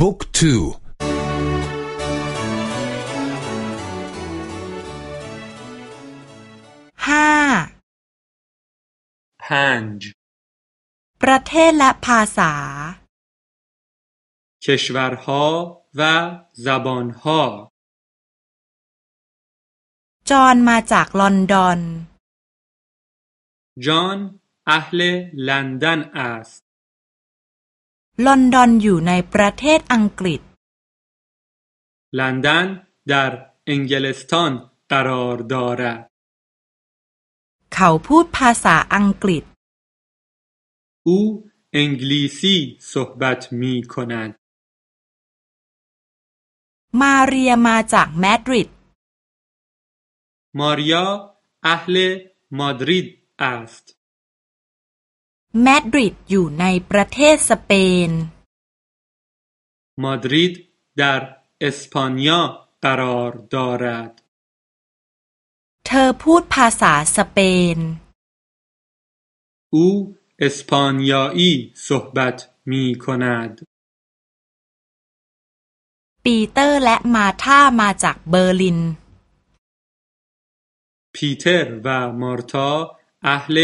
บุ๊กทูห้าพันจประเทศและภาษา کشورها و زبانها จอห์นมาจากลอนดอน جان اهل لندن است ลอนดอนอยู่ในประเทศอังกฤษ لندن در انگلستان قرار دارد เขาพูดภาษาอังกฤษ او انگلیسی صحبت می کند มาเรียมาจากมาดริด ماریا اهل مادرید است มาดริดอยู่ในประเทศสเปน مادرید در اسپانیا قرار دارد เธอพูดภาษาสเปน او اسپانیایی صحبت می کند ปีเตอร์และมาธามาจากเบอร์ลิน پیتر و مارتا اهل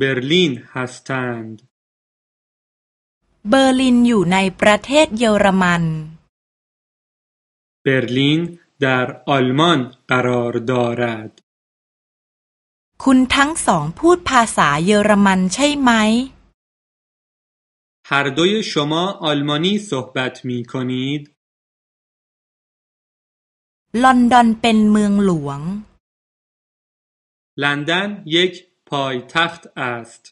برلین هستند เบอร์ลินอยู่ในประเทศเยอรมัน برلین در آلمان قرار دارد คุณทั้งสองพูดภาษาเยอรมันใช่ไหม هر دوی شما آلمانی صحبت می کنید ลอนดอนเป็นเมืองหลวง لندن یک پایتخت است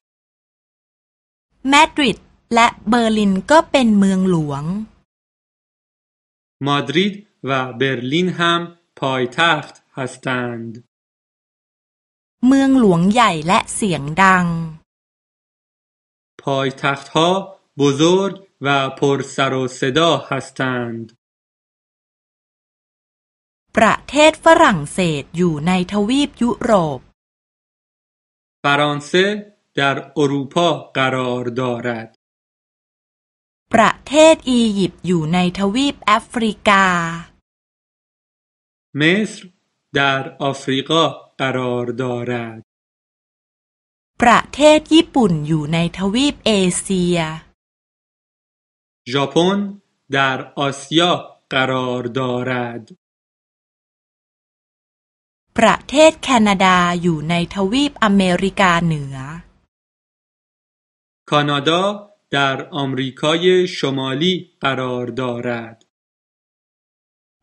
มาดริดและเบอร์ลินก็เป็นเมืองหลวง مادرید و برلین هم پایتخت هستند เมืองหลวงใหญ่และเสียงดัง پایتختها بزرگ و پر سر و صدا هستند ประเทศฝรั่งเศสอยู่ในทวีปยุโรป فرانسه در اروپا قرار دارد ประเทศอียิปต์อยู่ในทวีปแอฟริกา مصر در آفریقا قرار دارد ประเทศญี่ปุ่นอยู่ในทวีปเอเชีย ژاپن در آسیا قرار دارد ประเทศแคนาดาอยู่ในทวีปอเมริกาเหนือ کانادا در آمریکای شمالی قرار دارد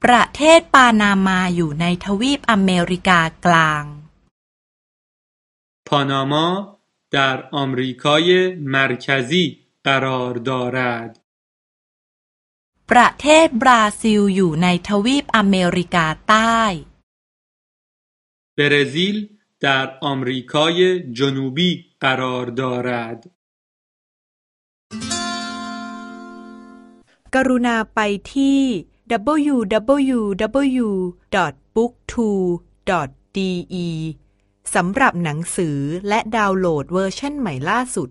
ประเทศปานามาอยู่ในทวีปอเมริกากลาง پاناما در آمریکای مرکزی قرار دارد ประเทศบราซิลอยู่ในทวีปอเมริกาใต้ برزیل در آمریکای جنوبی قرار دارد กรุณาไปที่ www.booktwo.de สำหรับหนังสือและดาวน์โหลดเวอร์ชันใหม่ล่าสุด